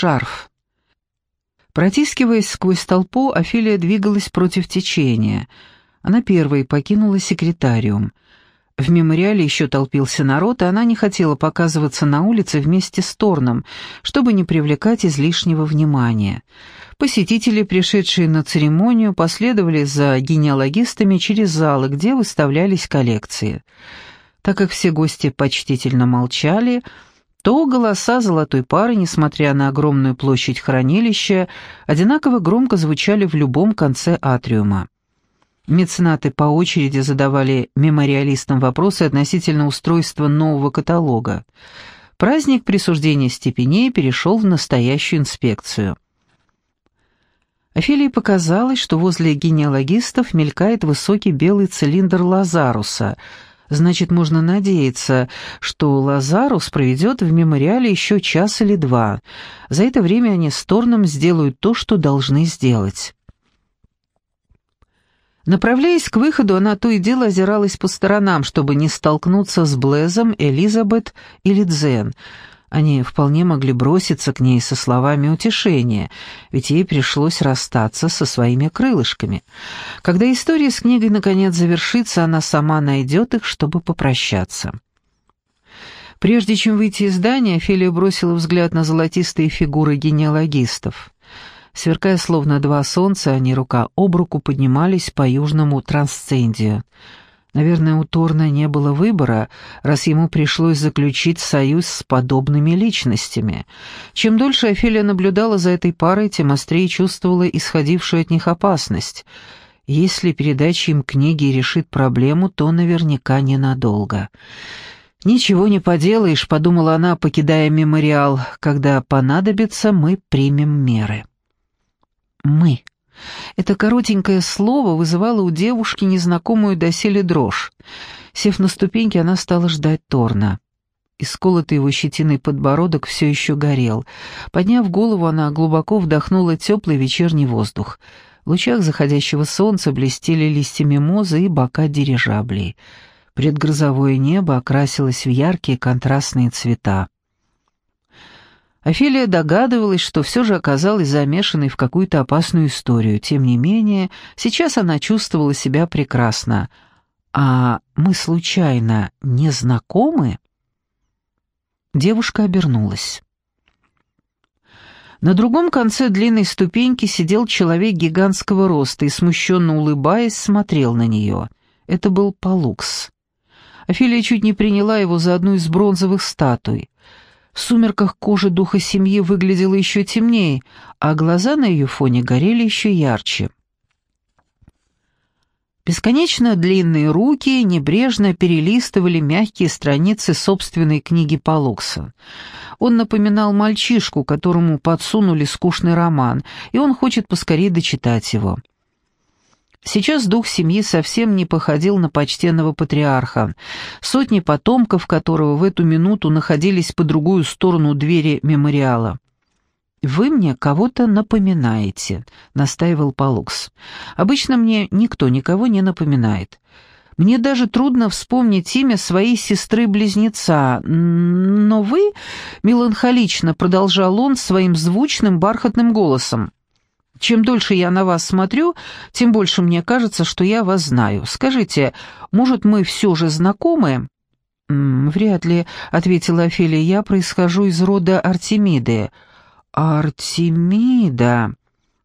шарф. Протискиваясь сквозь толпу, Офелия двигалась против течения. Она первой покинула секретариум. В мемориале еще толпился народ, и она не хотела показываться на улице вместе с Торном, чтобы не привлекать излишнего внимания. Посетители, пришедшие на церемонию, последовали за генеалогистами через залы, где выставлялись коллекции. Так как все гости почтительно молчали, то голоса золотой пары, несмотря на огромную площадь хранилища, одинаково громко звучали в любом конце атриума. Меценаты по очереди задавали мемориалистам вопросы относительно устройства нового каталога. Праздник присуждения степеней перешел в настоящую инспекцию. Офелии показалось, что возле генеалогистов мелькает высокий белый цилиндр Лазаруса. Значит, можно надеяться, что Лазарус проведет в мемориале еще час или два. За это время они с Торном сделают то, что должны сделать. Направляясь к выходу, она то и дело озиралась по сторонам, чтобы не столкнуться с Блезом, Элизабет или Дзен. Они вполне могли броситься к ней со словами утешения, ведь ей пришлось расстаться со своими крылышками. Когда история с книгой наконец завершится, она сама найдет их, чтобы попрощаться. Прежде чем выйти из здания, Фелия бросила взгляд на золотистые фигуры генеалогистов. Сверкая словно два солнца, они рука об руку поднимались по южному трансцендию. Наверное, у Торна не было выбора, раз ему пришлось заключить союз с подобными личностями. Чем дольше Офелия наблюдала за этой парой, тем острее чувствовала исходившую от них опасность. Если передача им книги решит проблему, то наверняка ненадолго. «Ничего не поделаешь», — подумала она, покидая мемориал. «Когда понадобится, мы примем меры». «мы». Это коротенькое слово вызывало у девушки незнакомую доселе дрожь. Сев на ступеньки, она стала ждать Торна. Исколотый его щетиной подбородок все еще горел. Подняв голову, она глубоко вдохнула теплый вечерний воздух. В лучах заходящего солнца блестели листья мимозы и бока дирижаблей. Предгрозовое небо окрасилось в яркие контрастные цвета. Офелия догадывалась, что все же оказалась замешанной в какую-то опасную историю. Тем не менее, сейчас она чувствовала себя прекрасно. «А мы случайно не знакомы?» Девушка обернулась. На другом конце длинной ступеньки сидел человек гигантского роста и, смущенно улыбаясь, смотрел на нее. Это был Палукс. Офелия чуть не приняла его за одну из бронзовых статуй. В сумерках кожа духа семьи выглядела еще темнее, а глаза на ее фоне горели еще ярче. Бесконечно длинные руки небрежно перелистывали мягкие страницы собственной книги Полукса. Он напоминал мальчишку, которому подсунули скучный роман, и он хочет поскорее дочитать его. Сейчас дух семьи совсем не походил на почтенного патриарха, сотни потомков которого в эту минуту находились по другую сторону двери мемориала. «Вы мне кого-то напоминаете», — настаивал Палукс. «Обычно мне никто никого не напоминает. Мне даже трудно вспомнить имя своей сестры-близнеца, но вы...» — меланхолично продолжал он своим звучным бархатным голосом. Чем дольше я на вас смотрю, тем больше мне кажется, что я вас знаю. Скажите, может, мы все же знакомы?» «Вряд ли», — ответила Офелия, — «я происхожу из рода Артемиды». «Артемида?»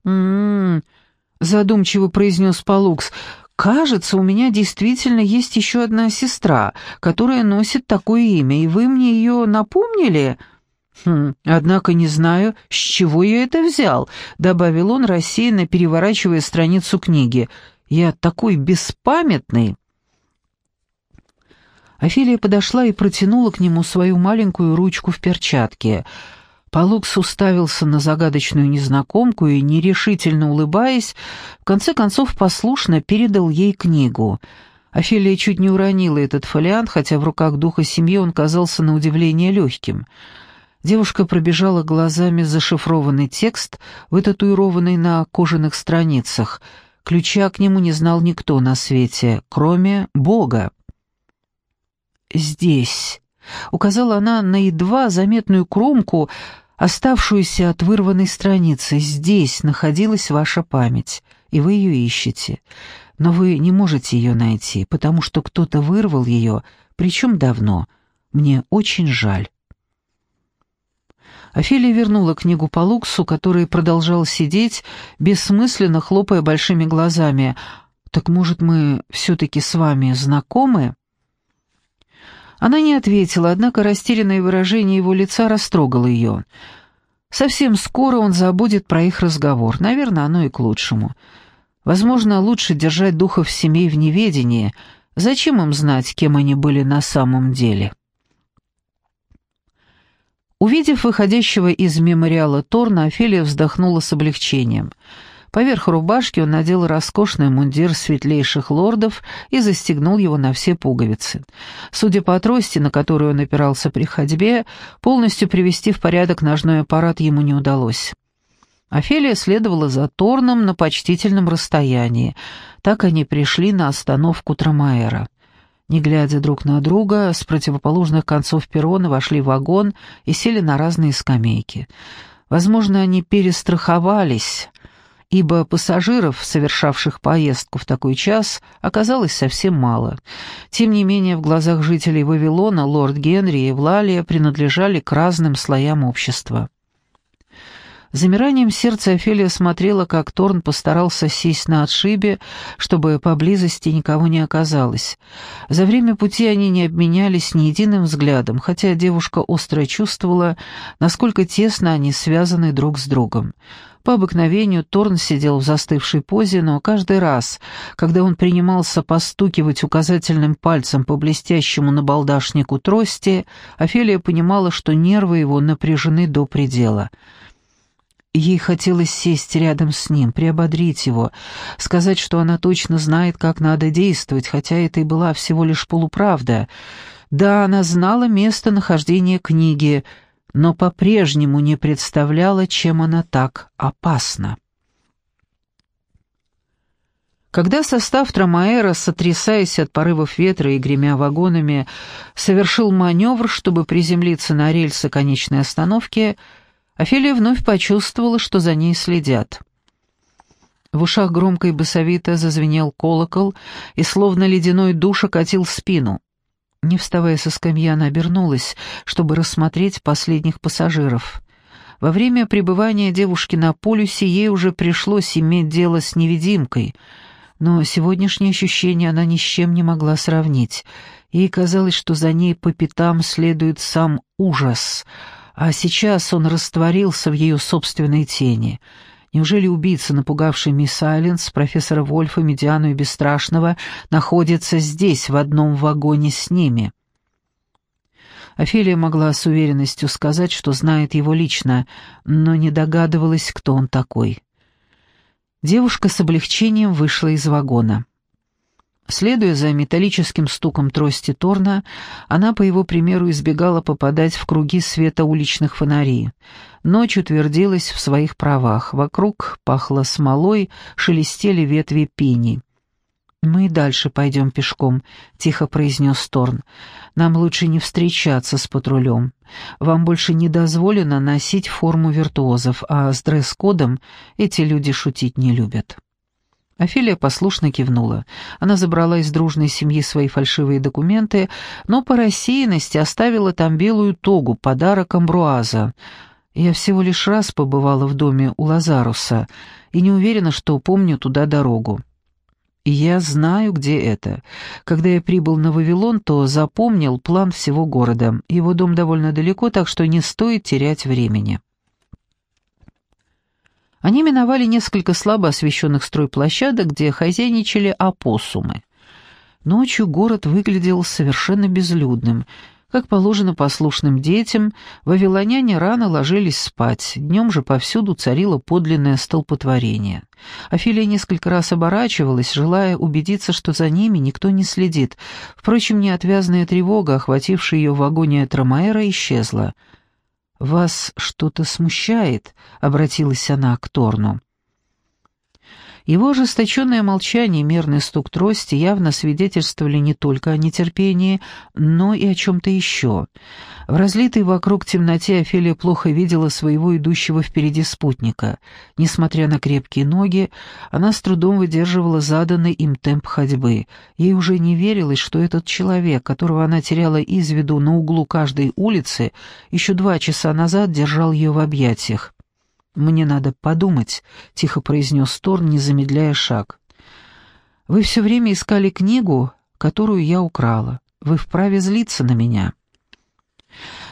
«М-м-м», задумчиво произнес Палукс, — «кажется, у меня действительно есть еще одна сестра, которая носит такое имя, и вы мне ее напомнили?» «Хм, однако не знаю, с чего я это взял», — добавил он, рассеянно переворачивая страницу книги. «Я такой беспамятный». Офелия подошла и протянула к нему свою маленькую ручку в перчатке. Полукс уставился на загадочную незнакомку и, нерешительно улыбаясь, в конце концов послушно передал ей книгу. Офелия чуть не уронила этот фолиант, хотя в руках духа семьи он казался на удивление легким — Девушка пробежала глазами зашифрованный текст, вытатуированный на кожаных страницах. Ключа к нему не знал никто на свете, кроме Бога. «Здесь», — указала она на едва заметную кромку, Оставшуюся от вырванной страницы здесь находилась ваша память, и вы ее ищете. Но вы не можете ее найти, потому что кто-то вырвал ее, причем давно. Мне очень жаль». Офелия вернула книгу по Луксу, который продолжал сидеть, бессмысленно хлопая большими глазами. «Так, может, мы все-таки с вами знакомы?» Она не ответила, однако растерянное выражение его лица растрогало ее. Совсем скоро он забудет про их разговор, наверное, оно и к лучшему. Возможно, лучше держать духов семей в неведении. Зачем им знать, кем они были на самом деле?» Увидев выходящего из мемориала Торна, Офелия вздохнула с облегчением. Поверх рубашки он надел роскошный мундир светлейших лордов и застегнул его на все пуговицы. Судя по трости, на которую он опирался при ходьбе, полностью привести в порядок ножной аппарат ему не удалось. Офелия следовала за Торном на почтительном расстоянии. Так они пришли на остановку Трамаэра. Не глядя друг на друга, с противоположных концов перрона вошли в вагон и сели на разные скамейки. Возможно, они перестраховались, ибо пассажиров, совершавших поездку в такой час, оказалось совсем мало. Тем не менее, в глазах жителей Вавилона лорд Генри и Евлалия принадлежали к разным слоям общества. Замиранием сердца Офелия смотрела, как Торн постарался сесть на отшибе, чтобы поблизости никого не оказалось. За время пути они не обменялись ни единым взглядом, хотя девушка остро чувствовала, насколько тесно они связаны друг с другом. По обыкновению Торн сидел в застывшей позе, но каждый раз, когда он принимался постукивать указательным пальцем по блестящему набалдашнику трости, Офелия понимала, что нервы его напряжены до предела — Ей хотелось сесть рядом с ним, приободрить его, сказать, что она точно знает, как надо действовать, хотя это и была всего лишь полуправда. Да, она знала местонахождение книги, но по-прежнему не представляла, чем она так опасна. Когда состав Трамаэра, сотрясаясь от порывов ветра и гремя вагонами, совершил маневр, чтобы приземлиться на рельсы конечной остановки, Офелия вновь почувствовала, что за ней следят. В ушах громко и басовито зазвенел колокол, и словно ледяной душ окатил спину. Не вставая со скамьи, она обернулась, чтобы рассмотреть последних пассажиров. Во время пребывания девушки на полюсе ей уже пришлось иметь дело с невидимкой, но сегодняшнее ощущение она ни с чем не могла сравнить. Ей казалось, что за ней по пятам следует сам ужас — а сейчас он растворился в ее собственной тени. Неужели убийца, напугавший мисс Айленс, профессора Вольфа, Медиану и Бесстрашного, находится здесь, в одном вагоне с ними? Офелия могла с уверенностью сказать, что знает его лично, но не догадывалась, кто он такой. Девушка с облегчением вышла из вагона. Следуя за металлическим стуком трости Торна, она, по его примеру, избегала попадать в круги света уличных фонарей. Ночь утвердилась в своих правах. Вокруг пахло смолой, шелестели ветви пини. «Мы дальше пойдем пешком», — тихо произнес Торн. «Нам лучше не встречаться с патрулем. Вам больше не дозволено носить форму виртуозов, а с дресс-кодом эти люди шутить не любят». Офелия послушно кивнула. Она забрала из дружной семьи свои фальшивые документы, но по рассеянности оставила там белую тогу, подарок Амбруаза. Я всего лишь раз побывала в доме у Лазаруса и не уверена, что помню туда дорогу. И я знаю, где это. Когда я прибыл на Вавилон, то запомнил план всего города. Его дом довольно далеко, так что не стоит терять времени. Они миновали несколько слабо освещенных стройплощадок, где хозяйничали опоссумы. Ночью город выглядел совершенно безлюдным. Как положено послушным детям, вавилоняне рано ложились спать, днем же повсюду царило подлинное столпотворение. Афилия несколько раз оборачивалась, желая убедиться, что за ними никто не следит. Впрочем, неотвязная тревога, охватившая ее в вагоне Трамаэра, исчезла — «Вас что-то смущает?» — обратилась она к Торну. Его ожесточенное молчание и мерный стук трости явно свидетельствовали не только о нетерпении, но и о чем-то еще. В разлитой вокруг темноте Офелия плохо видела своего идущего впереди спутника. Несмотря на крепкие ноги, она с трудом выдерживала заданный им темп ходьбы. Ей уже не верилось, что этот человек, которого она теряла из виду на углу каждой улицы, еще два часа назад держал ее в объятиях. «Мне надо подумать», — тихо произнес Торн, не замедляя шаг. «Вы все время искали книгу, которую я украла. Вы вправе злиться на меня».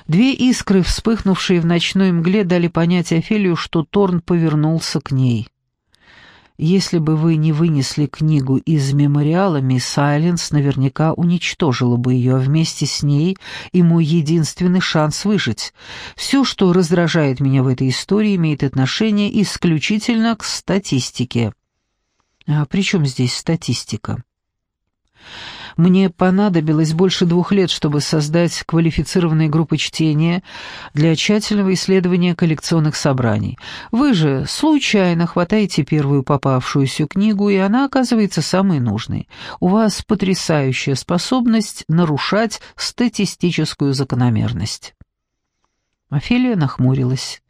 Две искры, вспыхнувшие в ночной мгле, дали понять Офелию, что Торн повернулся к ней. Если бы вы не вынесли книгу из мемориала, мисс Сайленс наверняка уничтожила бы ее, а вместе с ней и мой единственный шанс выжить. Все, что раздражает меня в этой истории, имеет отношение исключительно к статистике. А при чем здесь статистика? Мне понадобилось больше двух лет, чтобы создать квалифицированные группы чтения для тщательного исследования коллекционных собраний. Вы же случайно хватаете первую попавшуюся книгу, и она оказывается самой нужной. У вас потрясающая способность нарушать статистическую закономерность. Офелия нахмурилась.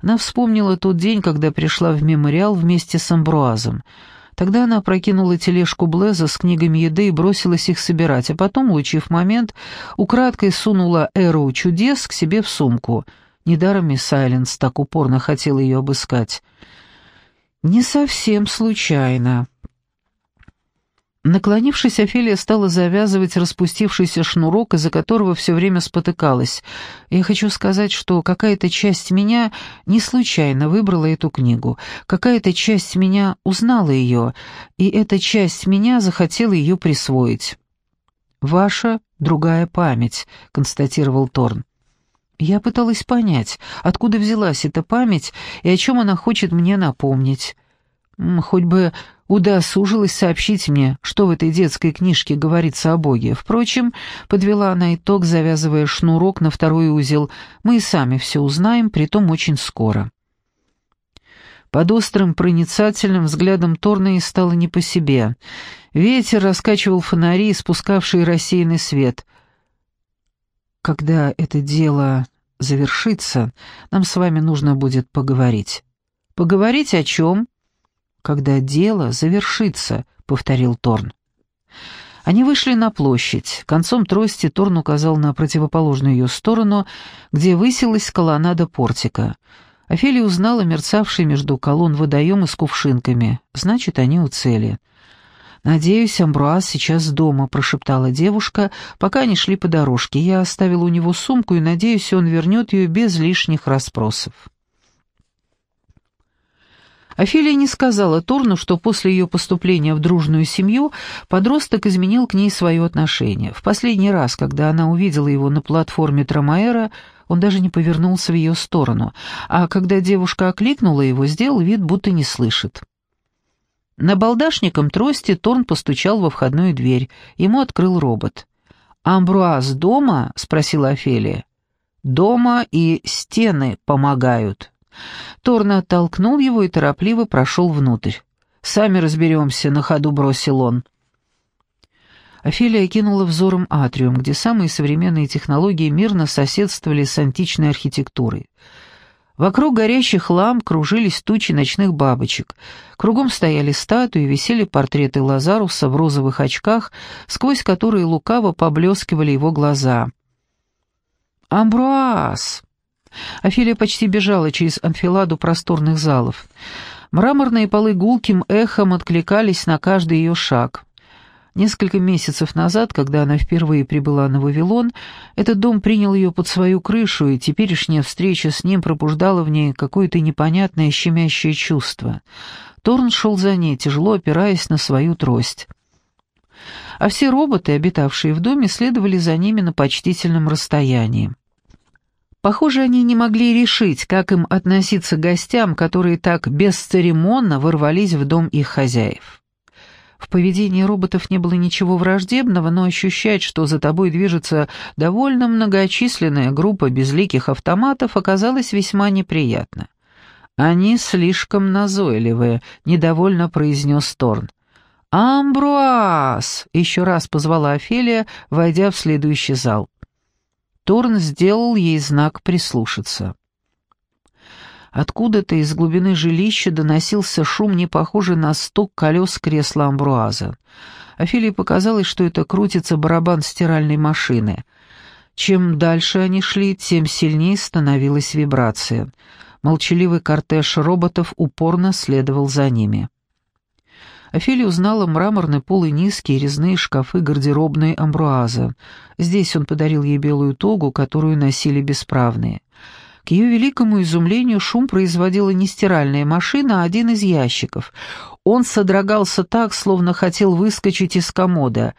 Она вспомнила тот день, когда пришла в мемориал вместе с Амбруазом — Тогда она прокинула тележку Блеза с книгами еды и бросилась их собирать, а потом, улучив момент, украдкой сунула Эру чудес к себе в сумку. Недаром мисс Сайленс так упорно хотела ее обыскать. «Не совсем случайно», Наклонившись, Офелия стала завязывать распустившийся шнурок, из-за которого все время спотыкалась. Я хочу сказать, что какая-то часть меня не случайно выбрала эту книгу. Какая-то часть меня узнала ее, и эта часть меня захотела ее присвоить. «Ваша другая память», — констатировал Торн. Я пыталась понять, откуда взялась эта память и о чем она хочет мне напомнить. Хоть бы удосужилась сообщить мне, что в этой детской книжке говорится о Боге. Впрочем, подвела она итог, завязывая шнурок на второй узел, мы и сами все узнаем, притом очень скоро. Под острым проницательным взглядом Торной стало не по себе. Ветер раскачивал фонари, спускавшие рассеянный свет. «Когда это дело завершится, нам с вами нужно будет поговорить». «Поговорить о чем?» Когда дело завершится», — повторил Торн. Они вышли на площадь. Концом трости Торн указал на противоположную ее сторону, где высилась колоннада портика. Офелия узнала мерцавший между колонн водоемы с кувшинками. Значит, они у цели. «Надеюсь, Амбруаз сейчас дома», — прошептала девушка, пока они шли по дорожке. «Я оставила у него сумку и надеюсь, он вернет ее без лишних расспросов». Офелия не сказала Торну, что после ее поступления в дружную семью подросток изменил к ней свое отношение. В последний раз, когда она увидела его на платформе Трамаэра, он даже не повернулся в ее сторону, а когда девушка окликнула его, сделал вид, будто не слышит. На балдашником трости Торн постучал во входную дверь. Ему открыл робот. «Амбруаз дома?» — спросила Офелия. «Дома и стены помогают». Торна оттолкнул его и торопливо прошел внутрь. «Сами разберемся», — на ходу бросил он. Офелия кинула взором атриум, где самые современные технологии мирно соседствовали с античной архитектурой. Вокруг горящих ламп кружились тучи ночных бабочек. Кругом стояли статуи, висели портреты Лазаруса в розовых очках, сквозь которые лукаво поблескивали его глаза. «Амбруаз!» Офелия почти бежала через анфиладу просторных залов. Мраморные полы гулким эхом откликались на каждый ее шаг. Несколько месяцев назад, когда она впервые прибыла на Вавилон, этот дом принял ее под свою крышу, и теперешняя встреча с ним пробуждала в ней какое-то непонятное щемящее чувство. Торн шел за ней, тяжело опираясь на свою трость. А все роботы, обитавшие в доме, следовали за ними на почтительном расстоянии. Похоже, они не могли решить, как им относиться к гостям, которые так бесцеремонно ворвались в дом их хозяев. В поведении роботов не было ничего враждебного, но ощущать, что за тобой движется довольно многочисленная группа безликих автоматов, оказалось весьма неприятно. «Они слишком назойливые», — недовольно произнес Торн. «Амбруаз!» — еще раз позвала Офелия, войдя в следующий зал. Торн сделал ей знак прислушаться. Откуда-то из глубины жилища доносился шум, не похожий на стук колес кресла Амбруаза. Офелии показалось, что это крутится барабан стиральной машины. Чем дальше они шли, тем сильнее становилась вибрация — Молчаливый кортеж роботов упорно следовал за ними. Офелия узнала мраморный пол и низкие резные шкафы гардеробной амбруаза. Здесь он подарил ей белую тогу, которую носили бесправные. К ее великому изумлению шум производила не стиральная машина, а один из ящиков. Он содрогался так, словно хотел выскочить из комода.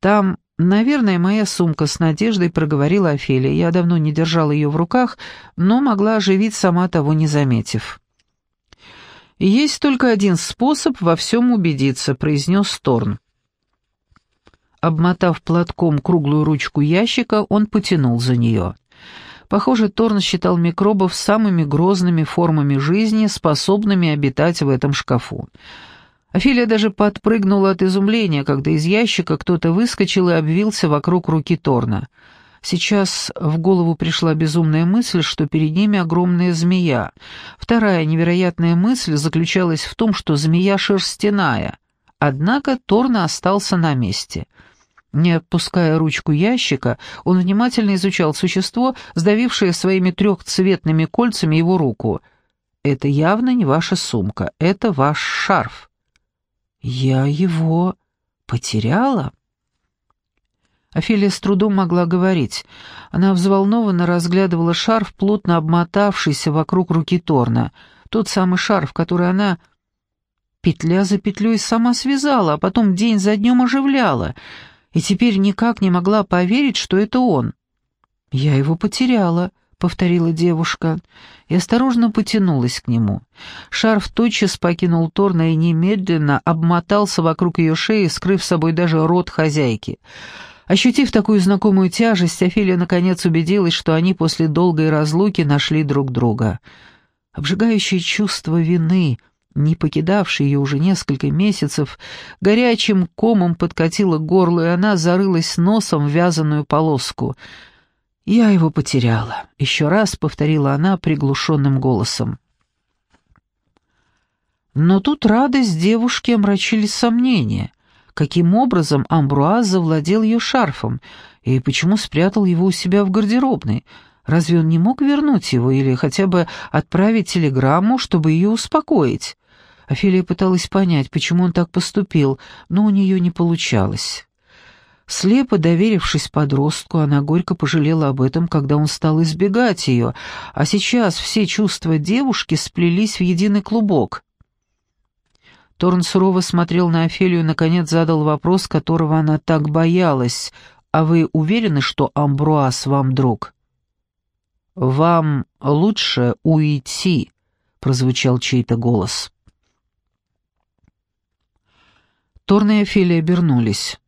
Там «Наверное, моя сумка с надеждой», — проговорила Офелия. Я давно не держала ее в руках, но могла оживить, сама того не заметив. «Есть только один способ во всем убедиться», — произнес Торн. Обмотав платком круглую ручку ящика, он потянул за нее. Похоже, Торн считал микробов самыми грозными формами жизни, способными обитать в этом шкафу. Офелия даже подпрыгнула от изумления, когда из ящика кто-то выскочил и обвился вокруг руки Торна. Сейчас в голову пришла безумная мысль, что перед ними огромная змея. Вторая невероятная мысль заключалась в том, что змея шерстяная. Однако Торна остался на месте. Не отпуская ручку ящика, он внимательно изучал существо, сдавившее своими трехцветными кольцами его руку. «Это явно не ваша сумка, это ваш шарф». «Я его потеряла?» Офелия с трудом могла говорить. Она взволнованно разглядывала шарф, плотно обмотавшийся вокруг руки Торна. Тот самый шарф, который она петля за петлей сама связала, а потом день за днем оживляла, и теперь никак не могла поверить, что это он. «Я его потеряла», повторила девушка, и осторожно потянулась к нему. Шарф тотчас покинул Торна и немедленно обмотался вокруг ее шеи, скрыв собой даже рот хозяйки. Ощутив такую знакомую тяжесть, Офелия наконец убедилась, что они после долгой разлуки нашли друг друга. Обжигающее чувство вины, не покидавшее ее уже несколько месяцев, горячим комом подкатило к горлу, и она зарылась носом в вязаную полоску — «Я его потеряла», — еще раз повторила она приглушенным голосом. Но тут радость девушки омрачили сомнения. Каким образом Амбруаз завладел ее шарфом, и почему спрятал его у себя в гардеробной? Разве он не мог вернуть его или хотя бы отправить телеграмму, чтобы ее успокоить? Офелия пыталась понять, почему он так поступил, но у нее не получалось. Слепо доверившись подростку, она горько пожалела об этом, когда он стал избегать ее, а сейчас все чувства девушки сплелись в единый клубок. Торн сурово смотрел на Офелию и, наконец, задал вопрос, которого она так боялась. «А вы уверены, что Амбруаз вам друг?» «Вам лучше уйти», — прозвучал чей-то голос. Торн и Офелия обернулись.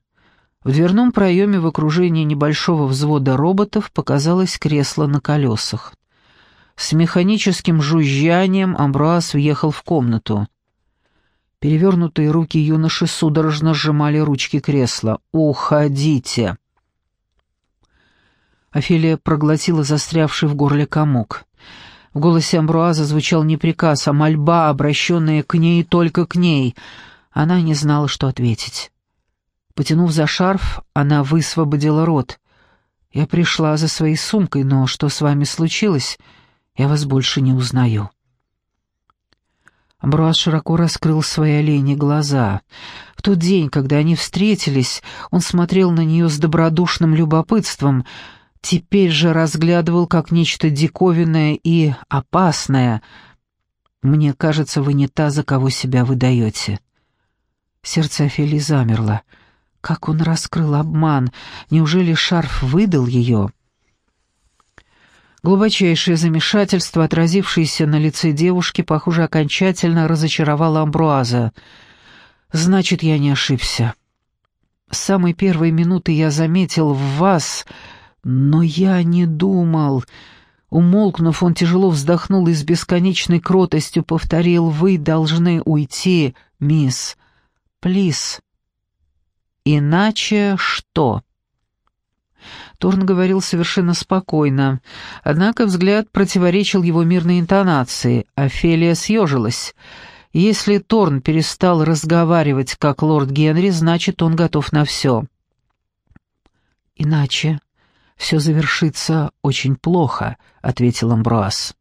В дверном проеме в окружении небольшого взвода роботов показалось кресло на колесах. С механическим жужжанием Амбруаз въехал в комнату. Перевернутые руки юноши судорожно сжимали ручки кресла. «Уходите!» Офелия проглотила застрявший в горле комок. В голосе Амбруаза звучал не приказ, а мольба, обращенная к ней только к ней. Она не знала, что ответить. Потянув за шарф, она высвободила рот. «Я пришла за своей сумкой, но что с вами случилось? Я вас больше не узнаю». Амбруаз широко раскрыл свои олени глаза. В тот день, когда они встретились, он смотрел на нее с добродушным любопытством, теперь же разглядывал как нечто диковинное и опасное. «Мне кажется, вы не та, за кого себя выдаете». Сердце Офелии замерло. Как он раскрыл обман? Неужели шарф выдал ее? Глубочайшее замешательство, отразившееся на лице девушки, похоже, окончательно разочаровало Амбруаза. «Значит, я не ошибся. С самой первой минуты я заметил в вас, но я не думал. Умолкнув, он тяжело вздохнул и с бесконечной кротостью повторил «Вы должны уйти, мисс. Плиз». «Иначе что?» Торн говорил совершенно спокойно, однако взгляд противоречил его мирной интонации. Офелия съежилась. Если Торн перестал разговаривать как лорд Генри, значит, он готов на все. «Иначе все завершится очень плохо», — ответил Амбруаз.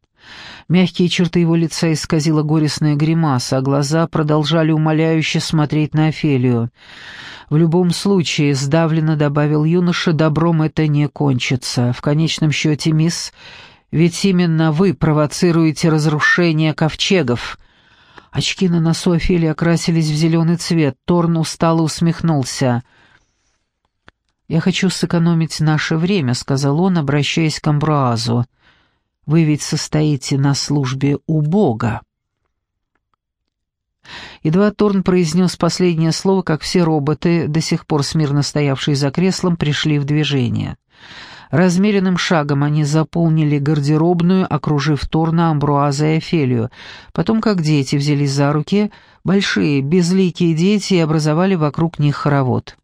Мягкие черты его лица исказила горестная гримаса, а глаза продолжали умоляюще смотреть на Офелию. «В любом случае», — сдавленно добавил юноша, — «добром это не кончится. В конечном счете, мисс, ведь именно вы провоцируете разрушение ковчегов». Очки на носу Офелии окрасились в зеленый цвет. Торн устало усмехнулся. «Я хочу сэкономить наше время», — сказал он, обращаясь к Амбруазу. «Вы ведь состоите на службе у Бога». Едва Торн произнес последнее слово, как все роботы, до сих пор смирно стоявшие за креслом, пришли в движение. Размеренным шагом они заполнили гардеробную, окружив Торна, Амбруаза и Офелию. Потом, как дети, взялись за руки, большие, безликие дети, и образовали вокруг них хоровод.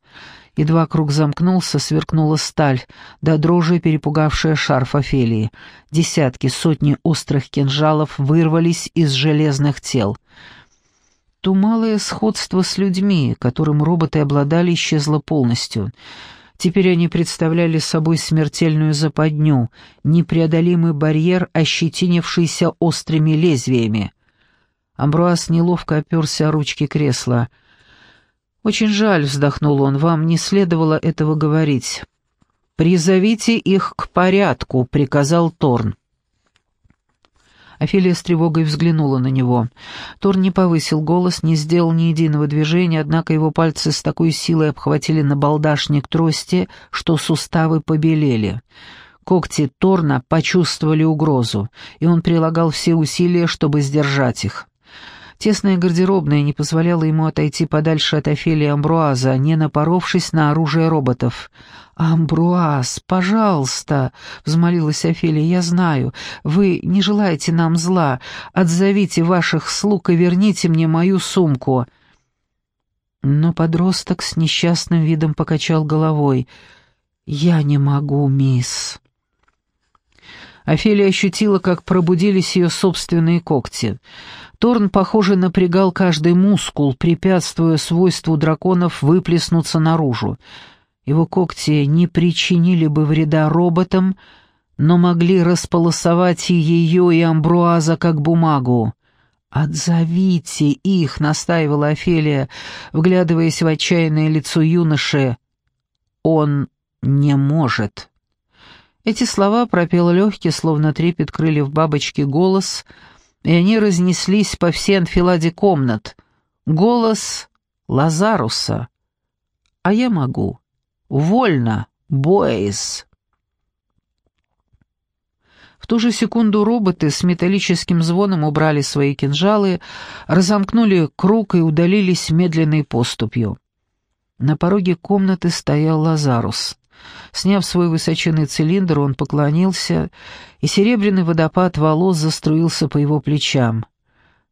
Едва круг замкнулся, сверкнула сталь, до дрожи перепугавшая шарф Офелии. Десятки, сотни острых кинжалов вырвались из железных тел. То малое сходство с людьми, которым роботы обладали, исчезло полностью — Теперь они представляли собой смертельную западню, непреодолимый барьер, ощетинившийся острыми лезвиями. Амбруаз неловко оперся о ручки кресла. «Очень жаль», — вздохнул он, — «вам не следовало этого говорить». «Призовите их к порядку», — приказал Торн. Офелия с тревогой взглянула на него. Тор не повысил голос, не сделал ни единого движения, однако его пальцы с такой силой обхватили набалдашник трости, что суставы побелели. Когти Торна почувствовали угрозу, и он прилагал все усилия, чтобы сдержать их. Тесная гардеробная не позволяла ему отойти подальше от Офелии Амбруаза, не напоровшись на оружие роботов. «Амбруаз, пожалуйста!» — взмолилась Офелия. «Я знаю, вы не желаете нам зла. Отзовите ваших слуг и верните мне мою сумку». Но подросток с несчастным видом покачал головой. «Я не могу, мисс». Офелия ощутила, как пробудились ее собственные когти. Торн, похоже, напрягал каждый мускул, препятствуя свойству драконов выплеснуться наружу. Его когти не причинили бы вреда роботам, но могли располосовать и ее, и Амбруаза, как бумагу. «Отзовите их!» — настаивала Офелия, вглядываясь в отчаянное лицо юноши. «Он не может». Эти слова пропел легкий, словно трепет крыльев бабочки, голос — и они разнеслись по всей анфиладе комнат. Голос Лазаруса. «А я могу. Вольно, Боэйс». В ту же секунду роботы с металлическим звоном убрали свои кинжалы, разомкнули круг и удалились медленной поступью. На пороге комнаты стоял Лазарус. Сняв свой высоченный цилиндр, он поклонился, и серебряный водопад волос заструился по его плечам.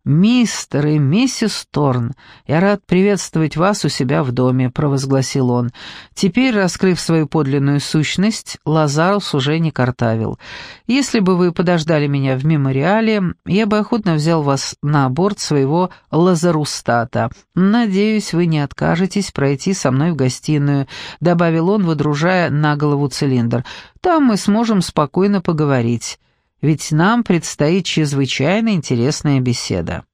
«Мистер и миссис Торн, я рад приветствовать вас у себя в доме», — провозгласил он. Теперь, раскрыв свою подлинную сущность, Лазарус уже не картавил. «Если бы вы подождали меня в мемориале, я бы охотно взял вас на борт своего Лазарустата. Надеюсь, вы не откажетесь пройти со мной в гостиную», — добавил он, выдружая на голову цилиндр. «Там мы сможем спокойно поговорить» ведь нам предстоит чрезвычайно интересная беседа.